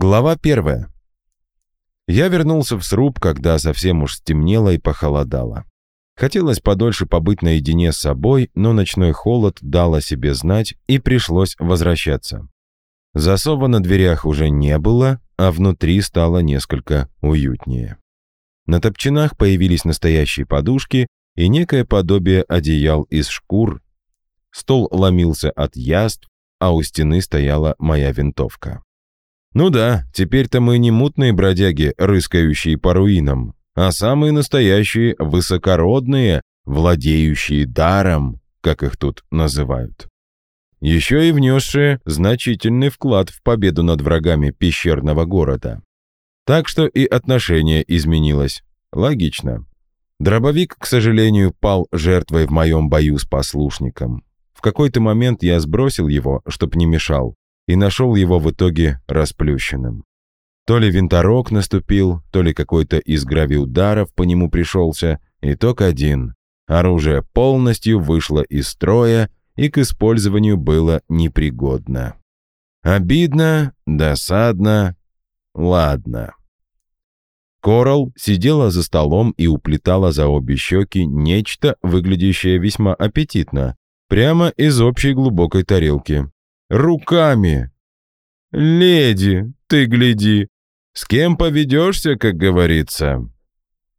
Глава первая. Я вернулся в сруб, когда совсем уж стемнело и похолодало. Хотелось подольше побыть наедине с собой, но ночной холод дал о себе знать, и пришлось возвращаться. Засова на дверях уже не было, а внутри стало несколько уютнее. На топчинах появились настоящие подушки и некое подобие одеял из шкур. Стол ломился от яств, а у стены стояла моя винтовка. Ну да, теперь-то мы не мутные бродяги, рыскающие по руинам, а самые настоящие высокородные, владеющие даром, как их тут называют. Еще и внесшие значительный вклад в победу над врагами пещерного города. Так что и отношение изменилось. Логично. Дробовик, к сожалению, пал жертвой в моем бою с послушником. В какой-то момент я сбросил его, чтоб не мешал, и нашел его в итоге расплющенным. То ли винторог наступил, то ли какой-то из гравиударов по нему пришелся. Итог один. Оружие полностью вышло из строя и к использованию было непригодно. Обидно, досадно, ладно. Корал сидела за столом и уплетала за обе щеки нечто, выглядящее весьма аппетитно, прямо из общей глубокой тарелки руками. «Леди, ты гляди, с кем поведешься, как говорится?»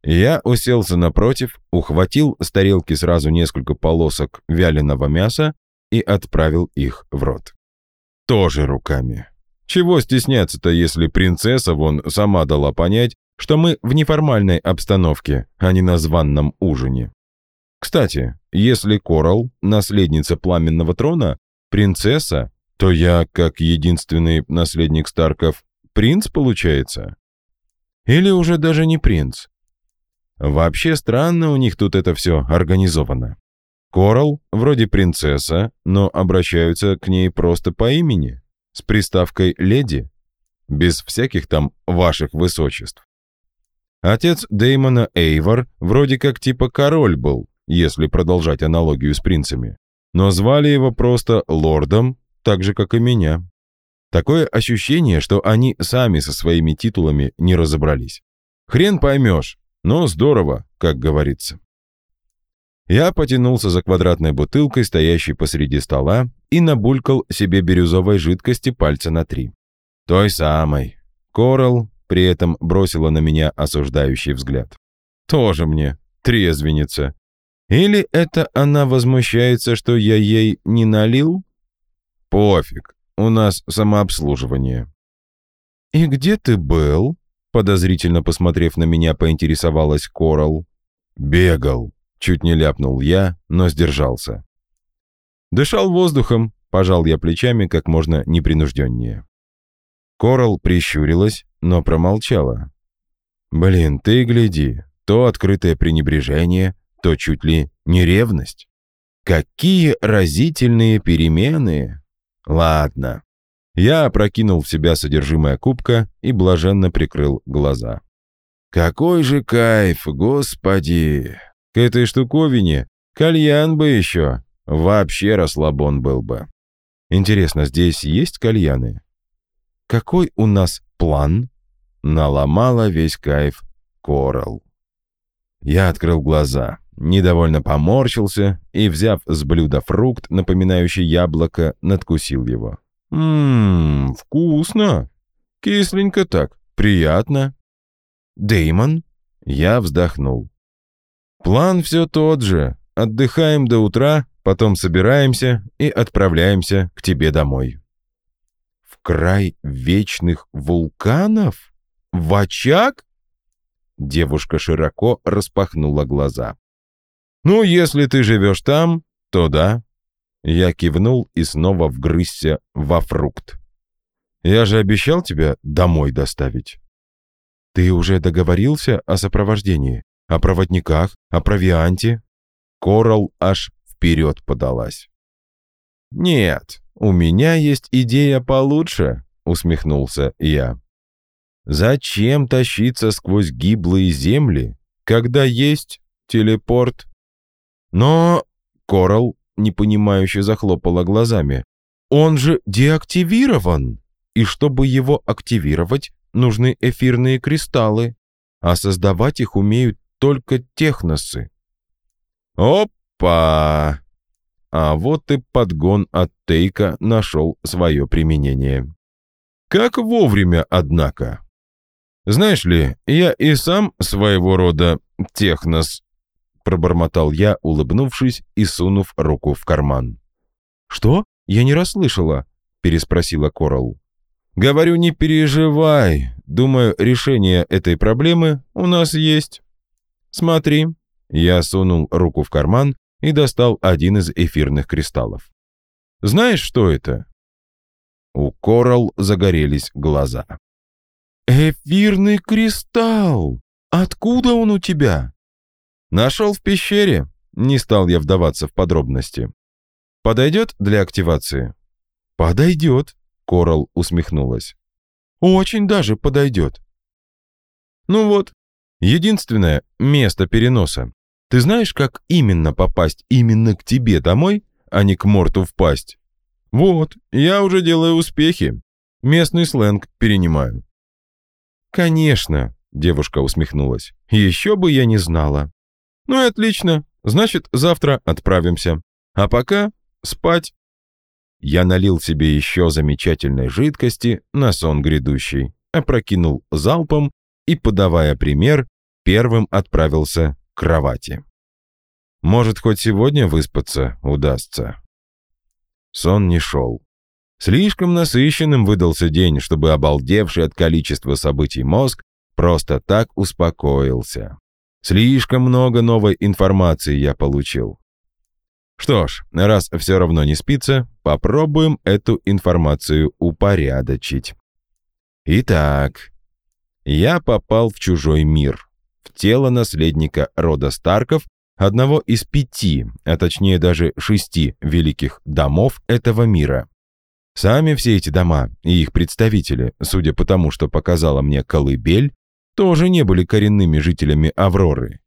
Я уселся напротив, ухватил с тарелки сразу несколько полосок вяленого мяса и отправил их в рот. Тоже руками. Чего стесняться-то, если принцесса вон сама дала понять, что мы в неформальной обстановке, а не на званном ужине. Кстати, если Корал, наследница пламенного трона, принцесса, то я, как единственный наследник Старков, принц, получается? Или уже даже не принц? Вообще странно у них тут это все организовано. Корал вроде принцесса, но обращаются к ней просто по имени, с приставкой «леди», без всяких там ваших высочеств. Отец Деймона Эйвор вроде как типа король был, если продолжать аналогию с принцами, но звали его просто лордом так же, как и меня. Такое ощущение, что они сами со своими титулами не разобрались. Хрен поймешь, но здорово, как говорится. Я потянулся за квадратной бутылкой, стоящей посреди стола, и набулькал себе бирюзовой жидкости пальца на три. Той самой. Корал при этом бросила на меня осуждающий взгляд. Тоже мне трезвенница. Или это она возмущается, что я ей не налил? «Пофиг, у нас самообслуживание». «И где ты был?» Подозрительно посмотрев на меня, поинтересовалась Корал. «Бегал», — чуть не ляпнул я, но сдержался. «Дышал воздухом», — пожал я плечами как можно непринужденнее. Корал прищурилась, но промолчала. «Блин, ты гляди, то открытое пренебрежение, то чуть ли не ревность. Какие разительные перемены!» Ладно. Я опрокинул в себя содержимое кубка и блаженно прикрыл глаза. Какой же кайф, господи! К этой штуковине кальян бы еще. Вообще расслабон был бы. Интересно, здесь есть кальяны? Какой у нас план? Наломала весь кайф Корал. Я открыл глаза недовольно поморщился и, взяв с блюда фрукт, напоминающий яблоко, надкусил его. «Ммм, вкусно! Кисленько так, приятно!» Деймон? Я вздохнул. «План все тот же. Отдыхаем до утра, потом собираемся и отправляемся к тебе домой». «В край вечных вулканов? В очаг?» Девушка широко распахнула глаза. «Ну, если ты живешь там, то да». Я кивнул и снова вгрызся во фрукт. «Я же обещал тебя домой доставить». «Ты уже договорился о сопровождении? О проводниках? О провианте?» Корал аж вперед подалась. «Нет, у меня есть идея получше», — усмехнулся я. «Зачем тащиться сквозь гиблые земли, когда есть телепорт но Корал непонимающе захлопала глазами. «Он же деактивирован!» и чтобы его активировать, нужны эфирные кристаллы, а создавать их умеют только техносы. Опа! А вот и подгон от Тейка нашел свое применение. Как вовремя, однако. Знаешь ли, я и сам своего рода технос, пробормотал я, улыбнувшись и сунув руку в карман. «Что? Я не расслышала», — переспросила Коралл. «Говорю, не переживай. Думаю, решение этой проблемы у нас есть. Смотри». Я сунул руку в карман и достал один из эфирных кристаллов. «Знаешь, что это?» У Коралл загорелись глаза. «Эфирный кристалл! Откуда он у тебя?» «Нашел в пещере», — не стал я вдаваться в подробности. «Подойдет для активации?» «Подойдет», — Корал усмехнулась. «Очень даже подойдет». «Ну вот, единственное место переноса. Ты знаешь, как именно попасть именно к тебе домой, а не к Морту в пасть?» «Вот, я уже делаю успехи. Местный сленг перенимаю». «Конечно», — девушка усмехнулась. «Еще бы я не знала. Ну и отлично. Значит, завтра отправимся. А пока спать. Я налил себе еще замечательной жидкости на сон грядущий, опрокинул залпом и, подавая пример, первым отправился к кровати. Может, хоть сегодня выспаться удастся. Сон не шел. Слишком насыщенным выдался день, чтобы обалдевший от количества событий мозг просто так успокоился. Слишком много новой информации я получил. Что ж, раз все равно не спится, попробуем эту информацию упорядочить. Итак, я попал в чужой мир, в тело наследника рода Старков, одного из пяти, а точнее даже шести великих домов этого мира. Сами все эти дома и их представители, судя по тому, что показала мне колыбель, тоже не были коренными жителями Авроры.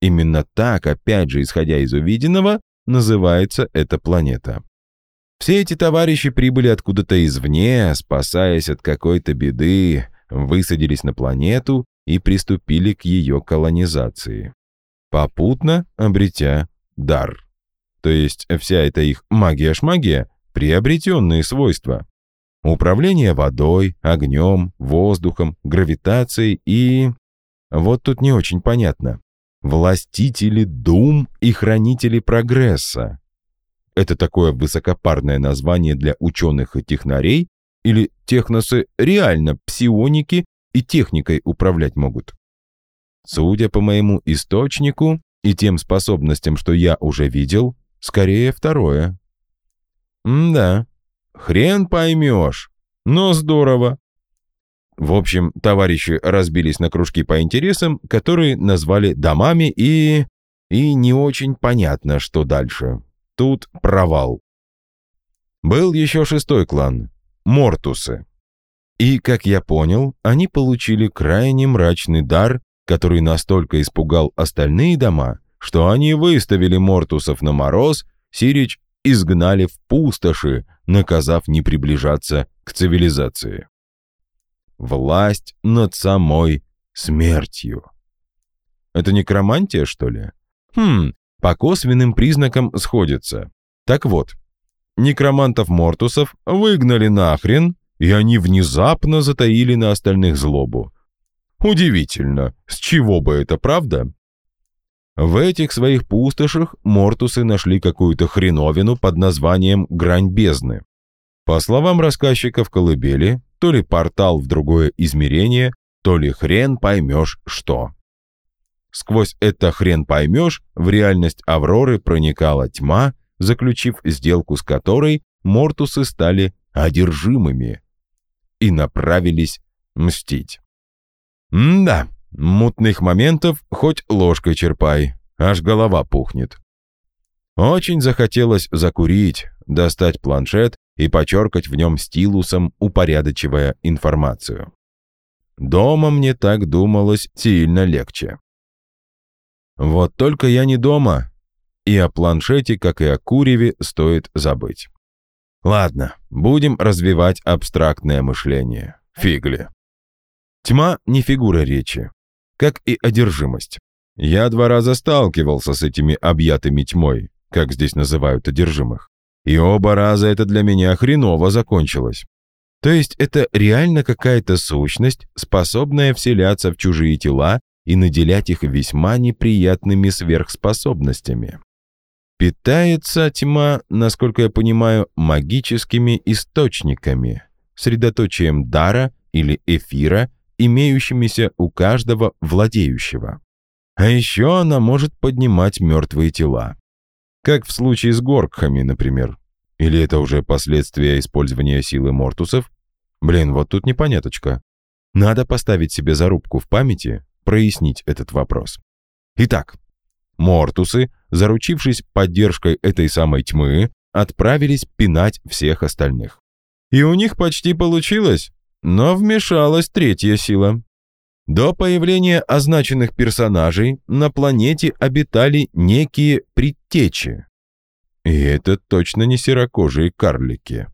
Именно так, опять же, исходя из увиденного, называется эта планета. Все эти товарищи прибыли откуда-то извне, спасаясь от какой-то беды, высадились на планету и приступили к ее колонизации. Попутно обретя дар. То есть вся эта их магия-шмагия — приобретенные свойства. Управление водой, огнем, воздухом, гравитацией и... Вот тут не очень понятно. Властители дум и хранители прогресса. Это такое высокопарное название для ученых и технарей? Или техносы реально псионики и техникой управлять могут? Судя по моему источнику и тем способностям, что я уже видел, скорее второе. М да, Хрен поймешь. Но здорово. В общем, товарищи разбились на кружки по интересам, которые назвали домами и... И не очень понятно, что дальше. Тут провал. Был еще шестой клан — Мортусы. И, как я понял, они получили крайне мрачный дар, который настолько испугал остальные дома, что они выставили Мортусов на мороз, Сирич изгнали в пустоши, наказав не приближаться к цивилизации. Власть над самой смертью. Это некромантия, что ли? Хм, по косвенным признакам сходится. Так вот, некромантов-мортусов выгнали нахрен, и они внезапно затаили на остальных злобу. Удивительно, с чего бы это, правда? В этих своих пустошах мортусы нашли какую-то хреновину под названием «Грань бездны». По словам рассказчиков колыбели, то ли портал в другое измерение, то ли хрен поймешь что. Сквозь это хрен поймешь в реальность Авроры проникала тьма, заключив сделку с которой мортусы стали одержимыми и направились мстить. М да, Мутных моментов хоть ложкой черпай, аж голова пухнет. Очень захотелось закурить, достать планшет и почеркать в нем стилусом, упорядочивая информацию. Дома мне так думалось сильно легче. Вот только я не дома, и о планшете, как и о куреве, стоит забыть. Ладно, будем развивать абстрактное мышление. Фигли. Тьма не фигура речи, как и одержимость. Я два раза сталкивался с этими объятыми тьмой, как здесь называют одержимых. И оба раза это для меня хреново закончилось. То есть это реально какая-то сущность, способная вселяться в чужие тела и наделять их весьма неприятными сверхспособностями. Питается тьма, насколько я понимаю, магическими источниками, средоточием дара или эфира, имеющимися у каждого владеющего. А еще она может поднимать мертвые тела. Как в случае с горкхами, например. Или это уже последствия использования силы мортусов? Блин, вот тут непоняточка. Надо поставить себе зарубку в памяти, прояснить этот вопрос. Итак, мортусы, заручившись поддержкой этой самой тьмы, отправились пинать всех остальных. И у них почти получилось, но вмешалась третья сила. До появления означенных персонажей на планете обитали некие предтечи. И это точно не серокожие карлики.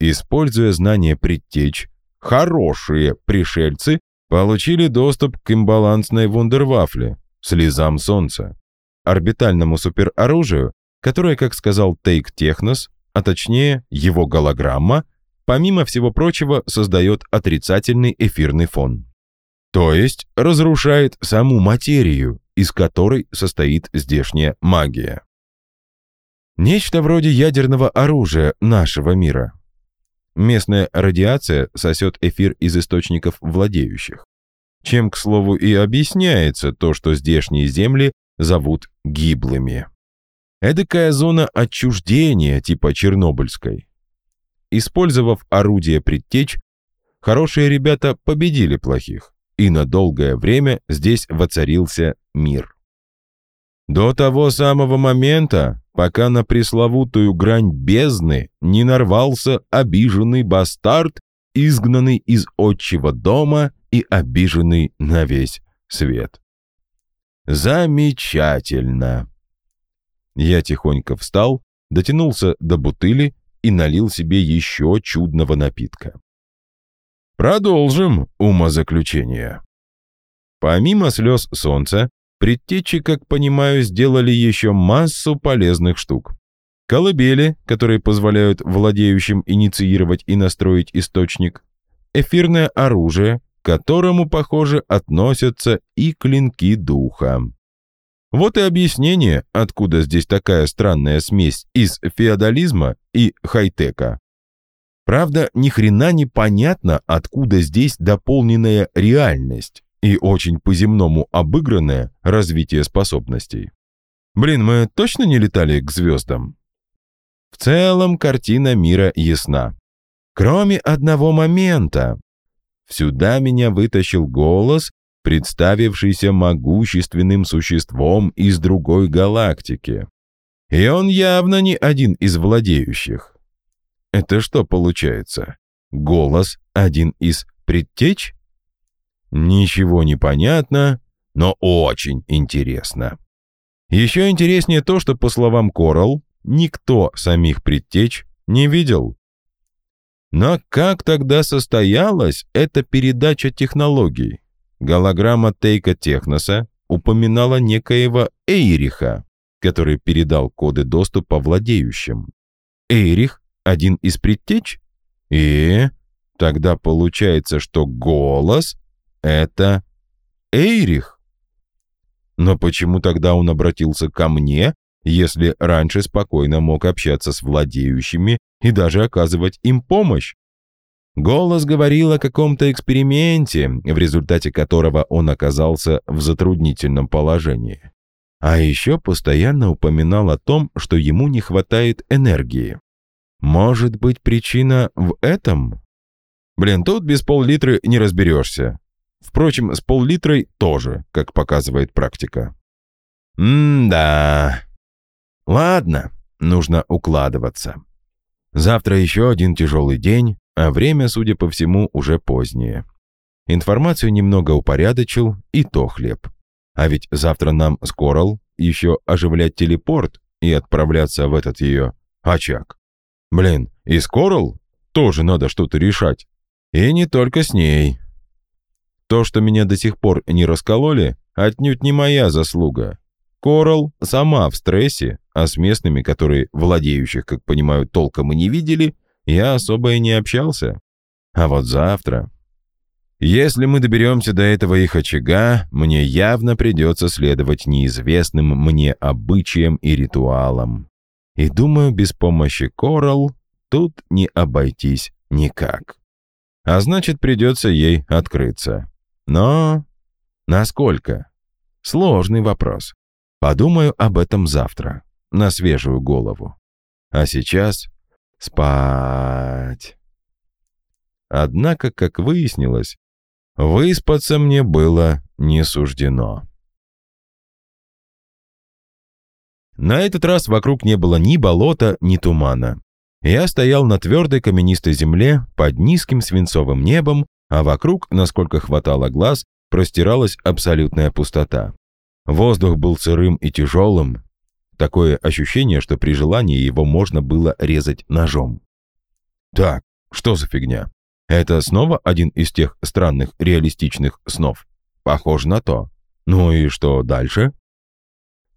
Используя знания предтеч, хорошие пришельцы получили доступ к имбалансной вундервафле, слезам Солнца, орбитальному супероружию, которое, как сказал Тейк Технос, а точнее его голограмма, помимо всего прочего создает отрицательный эфирный фон. То есть разрушает саму материю, из которой состоит здешняя магия. Нечто вроде ядерного оружия нашего мира. Местная радиация сосет эфир из источников владеющих. Чем, к слову, и объясняется то, что здешние земли зовут гиблыми. Эдакая зона отчуждения типа Чернобыльской. Использовав орудие предтеч, хорошие ребята победили плохих и на долгое время здесь воцарился мир. До того самого момента, пока на пресловутую грань бездны не нарвался обиженный бастард, изгнанный из отчего дома и обиженный на весь свет. Замечательно. Я тихонько встал, дотянулся до бутыли и налил себе еще чудного напитка. Продолжим умозаключение. Помимо слез солнца, предтечи, как понимаю, сделали еще массу полезных штук. Колыбели, которые позволяют владеющим инициировать и настроить источник. Эфирное оружие, к которому, похоже, относятся и клинки духа. Вот и объяснение, откуда здесь такая странная смесь из феодализма и хай-тека. Правда, ни хрена не понятно, откуда здесь дополненная реальность и очень по-земному обыгранное развитие способностей. Блин, мы точно не летали к звездам? В целом картина мира ясна. Кроме одного момента. Сюда меня вытащил голос, представившийся могущественным существом из другой галактики. И он явно не один из владеющих. Это что получается? Голос один из предтеч? Ничего не понятно, но очень интересно. Еще интереснее то, что, по словам Коралл, никто самих предтеч не видел. Но как тогда состоялась эта передача технологий? Голограмма Тейка Техноса упоминала некоего Эйриха, который передал коды доступа владеющим. Эйрих один из предтеч? И тогда получается, что голос — это Эйрих. Но почему тогда он обратился ко мне, если раньше спокойно мог общаться с владеющими и даже оказывать им помощь? Голос говорил о каком-то эксперименте, в результате которого он оказался в затруднительном положении. А еще постоянно упоминал о том, что ему не хватает энергии. Может быть, причина в этом? Блин, тут без пол-литра не разберешься. Впрочем, с пол-литрой тоже, как показывает практика. М-да. Ладно, нужно укладываться. Завтра еще один тяжелый день, а время, судя по всему, уже позднее. Информацию немного упорядочил, и то хлеб. А ведь завтра нам с Коралл еще оживлять телепорт и отправляться в этот ее очаг. Блин, и с Корал тоже надо что-то решать. И не только с ней. То, что меня до сих пор не раскололи, отнюдь не моя заслуга. Корал сама в стрессе, а с местными, которые владеющих, как понимаю, толком и не видели, я особо и не общался. А вот завтра... Если мы доберемся до этого их очага, мне явно придется следовать неизвестным мне обычаям и ритуалам. И думаю, без помощи Корал тут не обойтись никак. А значит, придется ей открыться. Но насколько? Сложный вопрос. Подумаю об этом завтра, на свежую голову. А сейчас спать. Однако, как выяснилось, выспаться мне было не суждено. На этот раз вокруг не было ни болота, ни тумана. Я стоял на твердой каменистой земле под низким свинцовым небом, а вокруг, насколько хватало глаз, простиралась абсолютная пустота. Воздух был сырым и тяжелым. Такое ощущение, что при желании его можно было резать ножом. Так, что за фигня? Это снова один из тех странных реалистичных снов? Похоже на то. Ну и что дальше?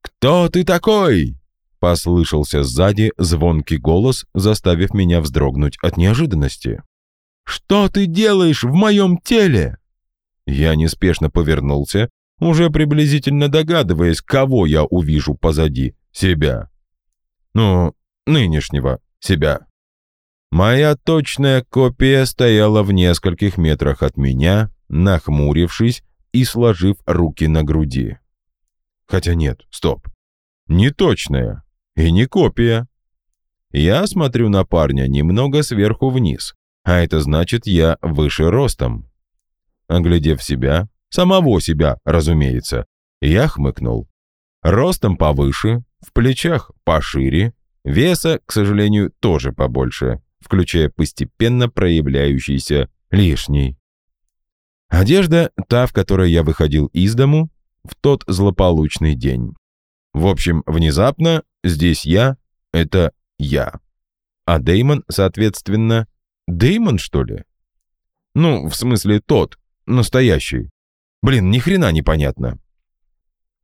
«Кто ты такой?» Послышался сзади звонкий голос, заставив меня вздрогнуть от неожиданности. «Что ты делаешь в моем теле?» Я неспешно повернулся, уже приблизительно догадываясь, кого я увижу позади себя. Ну, нынешнего себя. Моя точная копия стояла в нескольких метрах от меня, нахмурившись и сложив руки на груди. Хотя нет, стоп. Не точная и не копия. Я смотрю на парня немного сверху вниз, а это значит, я выше ростом. Оглядев себя, самого себя, разумеется, я хмыкнул. Ростом повыше, в плечах пошире, веса, к сожалению, тоже побольше включая постепенно проявляющийся лишний. Одежда та, в которой я выходил из дому в тот злополучный день. В общем, внезапно здесь я — это я. А Деймон, соответственно, Деймон, что ли? Ну, в смысле тот, настоящий. Блин, ни хрена непонятно.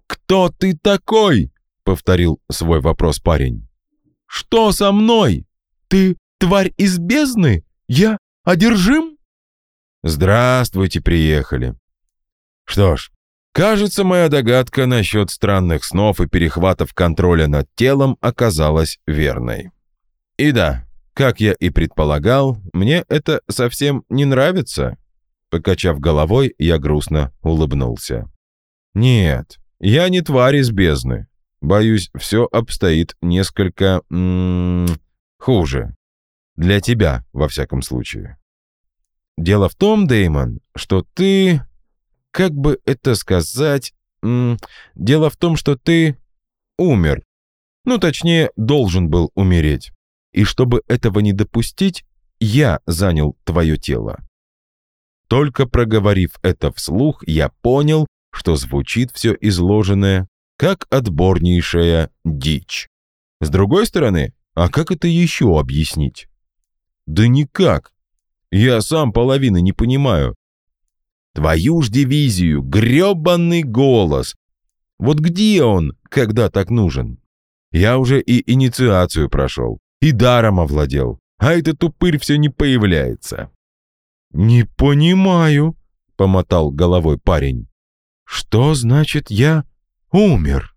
«Кто ты такой?» — повторил свой вопрос парень. «Что со мной? Ты тварь из бездны? Я одержим?» «Здравствуйте, приехали». Что ж, кажется, моя догадка насчет странных снов и перехватов контроля над телом оказалась верной. И да, как я и предполагал, мне это совсем не нравится. Покачав головой, я грустно улыбнулся. Нет, я не тварь из бездны. Боюсь, все обстоит несколько... М -м, хуже. Для тебя, во всяком случае. Дело в том, Деймон, что ты... Как бы это сказать... дело в том, что ты умер. Ну, точнее, должен был умереть. И чтобы этого не допустить, я занял твое тело. Только проговорив это вслух, я понял, что звучит все изложенное, как отборнейшая дичь. С другой стороны, а как это еще объяснить? Да никак. Я сам половины не понимаю. Твою ж дивизию, грёбаный голос. Вот где он, когда так нужен? Я уже и инициацию прошел, и даром овладел, а этот упырь все не появляется. «Не понимаю», — помотал головой парень. «Что значит я умер?»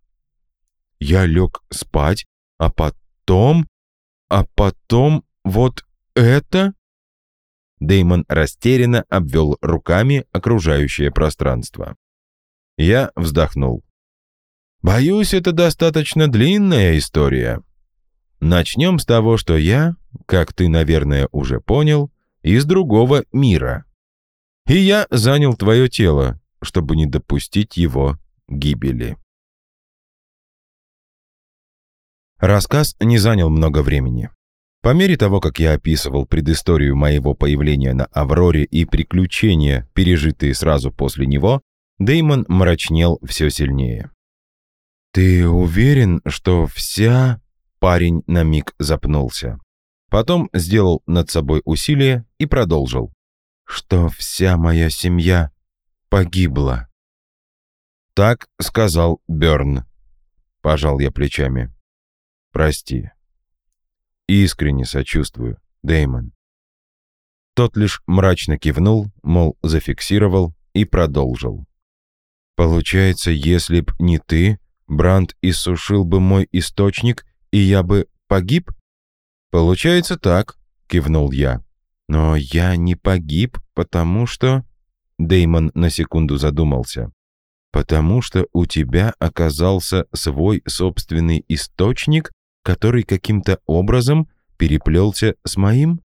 Я лег спать, а потом... А потом вот это?» Деймон растерянно обвел руками окружающее пространство. Я вздохнул. «Боюсь, это достаточно длинная история. Начнем с того, что я, как ты, наверное, уже понял, из другого мира. И я занял твое тело, чтобы не допустить его гибели». Рассказ не занял много времени. По мере того, как я описывал предысторию моего появления на Авроре и приключения, пережитые сразу после него, Деймон мрачнел все сильнее. «Ты уверен, что вся...» Парень на миг запнулся. Потом сделал над собой усилие и продолжил. «Что вся моя семья погибла». «Так сказал Бёрн», — пожал я плечами. «Прости. Искренне сочувствую, Дэймон». Тот лишь мрачно кивнул, мол, зафиксировал и продолжил. «Получается, если б не ты, Бранд иссушил бы мой источник, и я бы погиб?» «Получается так», — кивнул я. «Но я не погиб, потому что...» Деймон на секунду задумался. «Потому что у тебя оказался свой собственный источник, который каким-то образом переплелся с моим?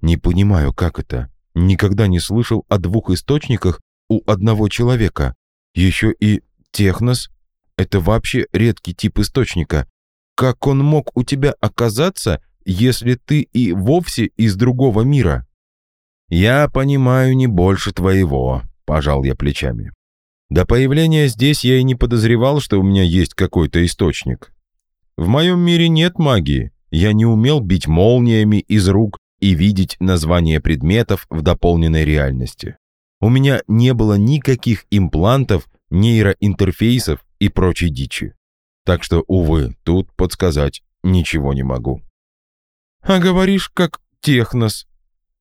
Не понимаю, как это. Никогда не слышал о двух источниках у одного человека. Еще и технос. Это вообще редкий тип источника. Как он мог у тебя оказаться, если ты и вовсе из другого мира?» «Я понимаю не больше твоего», — пожал я плечами. «До появления здесь я и не подозревал, что у меня есть какой-то источник. В моем мире нет магии. Я не умел бить молниями из рук и видеть названия предметов в дополненной реальности. У меня не было никаких имплантов, нейроинтерфейсов и прочей дичи. Так что, увы, тут подсказать ничего не могу. «А говоришь, как технос», —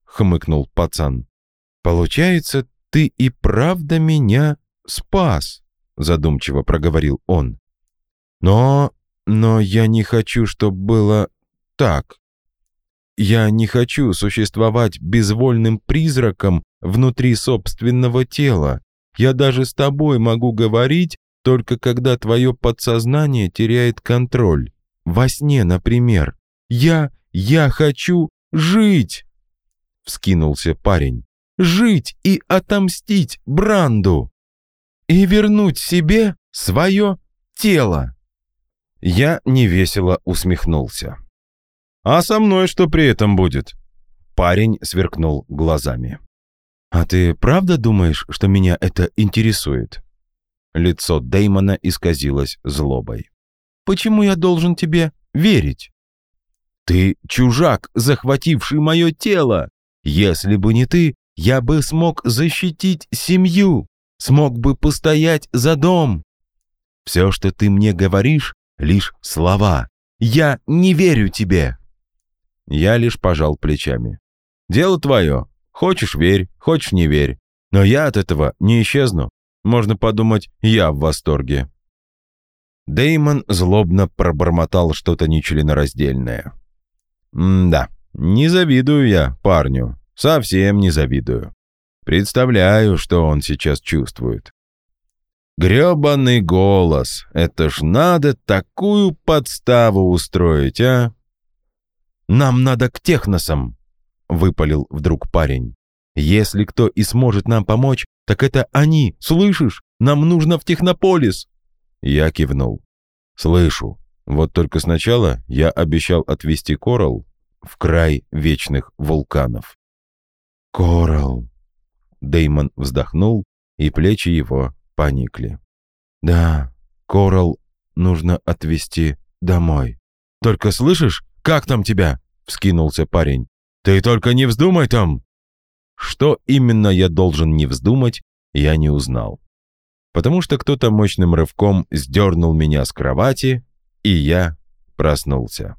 хмыкнул пацан. «Получается, ты и правда меня спас», — задумчиво проговорил он. «Но... но я не хочу, чтобы было так. Я не хочу существовать безвольным призраком внутри собственного тела. Я даже с тобой могу говорить, только когда твое подсознание теряет контроль. Во сне, например. Я «Я хочу жить!» — вскинулся парень. «Жить и отомстить Бранду! И вернуть себе свое тело!» Я невесело усмехнулся. «А со мной что при этом будет?» Парень сверкнул глазами. «А ты правда думаешь, что меня это интересует?» Лицо Дэймона исказилось злобой. «Почему я должен тебе верить?» Ты чужак, захвативший мое тело. Если бы не ты, я бы смог защитить семью, смог бы постоять за дом. Все, что ты мне говоришь, лишь слова. Я не верю тебе. Я лишь пожал плечами. Дело твое. Хочешь — верь, хочешь — не верь. Но я от этого не исчезну. Можно подумать, я в восторге. Деймон злобно пробормотал что-то нечленораздельное. М-да, не завидую я парню, совсем не завидую. Представляю, что он сейчас чувствует. Грёбаный голос, это ж надо такую подставу устроить, а? Нам надо к техносам, выпалил вдруг парень. Если кто и сможет нам помочь, так это они, слышишь? Нам нужно в Технополис. Я кивнул. Слышу. Вот только сначала я обещал отвезти Корал в край вечных вулканов. «Коралл!» Деймон вздохнул, и плечи его поникли. «Да, Коралл нужно отвезти домой. Только слышишь, как там тебя?» — вскинулся парень. «Ты только не вздумай там!» Что именно я должен не вздумать, я не узнал. Потому что кто-то мощным рывком сдернул меня с кровати, и я проснулся.